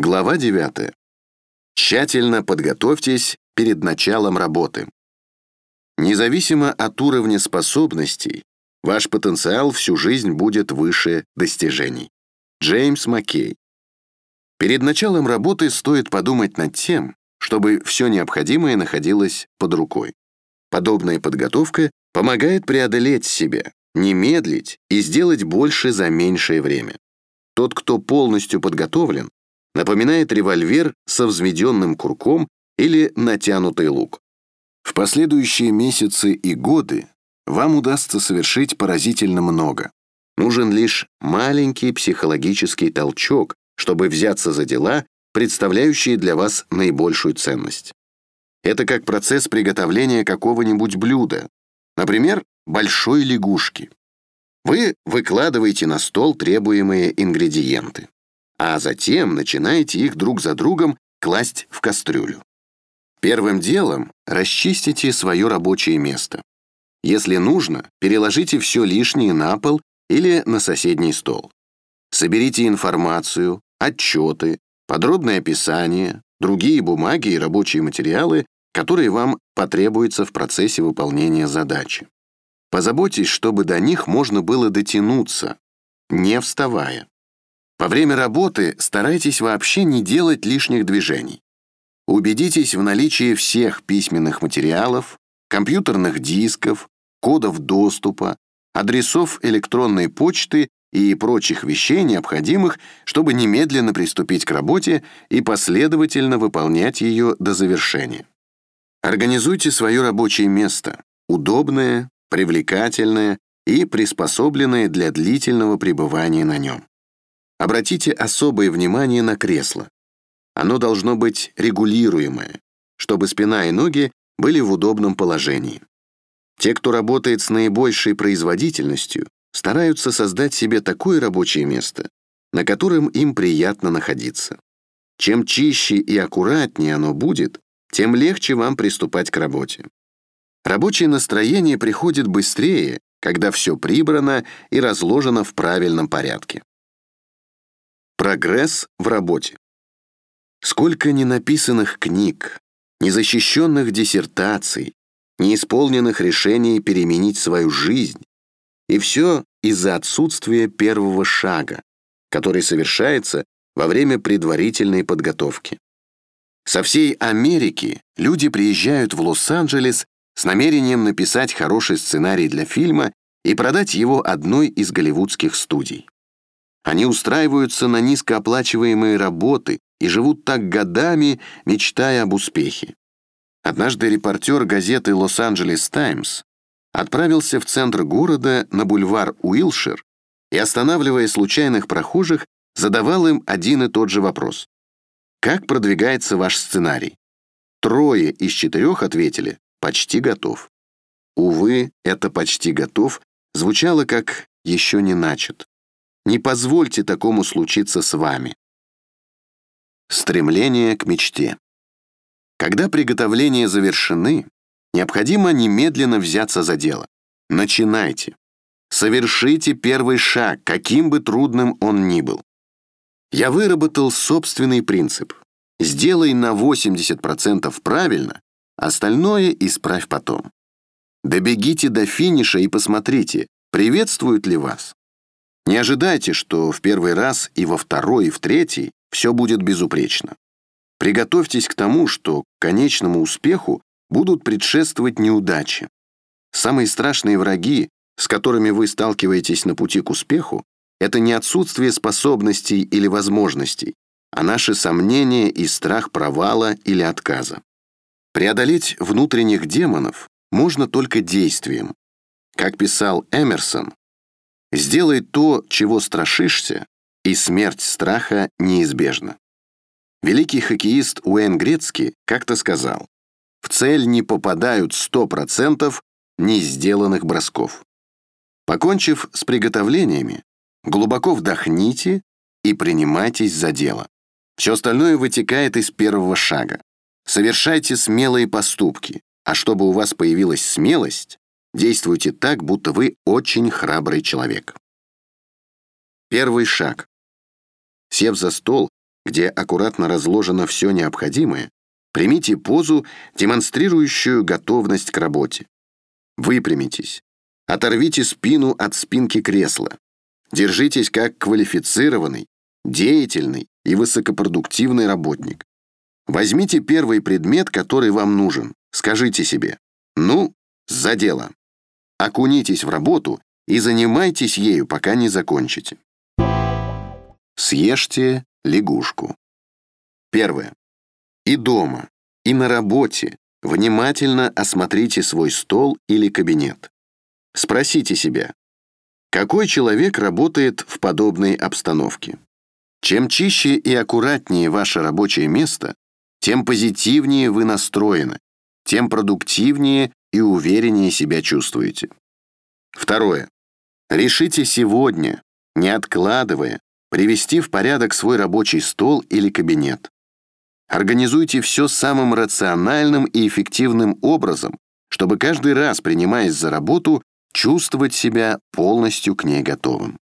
Глава 9. Тщательно подготовьтесь перед началом работы. Независимо от уровня способностей, ваш потенциал всю жизнь будет выше достижений. Джеймс Маккей. Перед началом работы стоит подумать над тем, чтобы все необходимое находилось под рукой. Подобная подготовка помогает преодолеть себя, не медлить и сделать больше за меньшее время. Тот, кто полностью подготовлен, напоминает револьвер со взведенным курком или натянутый лук. В последующие месяцы и годы вам удастся совершить поразительно много. Нужен лишь маленький психологический толчок, чтобы взяться за дела, представляющие для вас наибольшую ценность. Это как процесс приготовления какого-нибудь блюда, например, большой лягушки. Вы выкладываете на стол требуемые ингредиенты а затем начинаете их друг за другом класть в кастрюлю. Первым делом расчистите свое рабочее место. Если нужно, переложите все лишнее на пол или на соседний стол. Соберите информацию, отчеты, подробное описание, другие бумаги и рабочие материалы, которые вам потребуются в процессе выполнения задачи. Позаботьтесь, чтобы до них можно было дотянуться, не вставая. Во время работы старайтесь вообще не делать лишних движений. Убедитесь в наличии всех письменных материалов, компьютерных дисков, кодов доступа, адресов электронной почты и прочих вещей, необходимых, чтобы немедленно приступить к работе и последовательно выполнять ее до завершения. Организуйте свое рабочее место, удобное, привлекательное и приспособленное для длительного пребывания на нем. Обратите особое внимание на кресло. Оно должно быть регулируемое, чтобы спина и ноги были в удобном положении. Те, кто работает с наибольшей производительностью, стараются создать себе такое рабочее место, на котором им приятно находиться. Чем чище и аккуратнее оно будет, тем легче вам приступать к работе. Рабочее настроение приходит быстрее, когда все прибрано и разложено в правильном порядке. Прогресс в работе. Сколько ненаписанных книг, незащищенных диссертаций, неисполненных решений переменить свою жизнь. И все из-за отсутствия первого шага, который совершается во время предварительной подготовки. Со всей Америки люди приезжают в Лос-Анджелес с намерением написать хороший сценарий для фильма и продать его одной из голливудских студий. Они устраиваются на низкооплачиваемые работы и живут так годами, мечтая об успехе. Однажды репортер газеты «Лос-Анджелес Таймс» отправился в центр города на бульвар Уилшир и, останавливая случайных прохожих, задавал им один и тот же вопрос. «Как продвигается ваш сценарий?» Трое из четырех ответили «почти готов». Увы, это «почти готов» звучало как «еще не начат». Не позвольте такому случиться с вами. Стремление к мечте. Когда приготовления завершены, необходимо немедленно взяться за дело. Начинайте. Совершите первый шаг, каким бы трудным он ни был. Я выработал собственный принцип. Сделай на 80% правильно, остальное исправь потом. Добегите до финиша и посмотрите, приветствуют ли вас. Не ожидайте, что в первый раз и во второй, и в третий все будет безупречно. Приготовьтесь к тому, что к конечному успеху будут предшествовать неудачи. Самые страшные враги, с которыми вы сталкиваетесь на пути к успеху, это не отсутствие способностей или возможностей, а наши сомнения и страх провала или отказа. Преодолеть внутренних демонов можно только действием. Как писал Эмерсон, Сделай то, чего страшишься, и смерть страха неизбежна. Великий хоккеист Уэйн Грецкий как-то сказал, «В цель не попадают 100% не сделанных бросков». Покончив с приготовлениями, глубоко вдохните и принимайтесь за дело. Все остальное вытекает из первого шага. Совершайте смелые поступки, а чтобы у вас появилась смелость, Действуйте так, будто вы очень храбрый человек. Первый шаг. Сев за стол, где аккуратно разложено все необходимое, примите позу, демонстрирующую готовность к работе. Выпрямитесь. Оторвите спину от спинки кресла. Держитесь как квалифицированный, деятельный и высокопродуктивный работник. Возьмите первый предмет, который вам нужен. Скажите себе «Ну, за дело». Окунитесь в работу и занимайтесь ею, пока не закончите. Съешьте лягушку. Первое. И дома, и на работе внимательно осмотрите свой стол или кабинет. Спросите себя, какой человек работает в подобной обстановке? Чем чище и аккуратнее ваше рабочее место, тем позитивнее вы настроены, тем продуктивнее и увереннее себя чувствуете. Второе. Решите сегодня, не откладывая, привести в порядок свой рабочий стол или кабинет. Организуйте все самым рациональным и эффективным образом, чтобы каждый раз, принимаясь за работу, чувствовать себя полностью к ней готовым.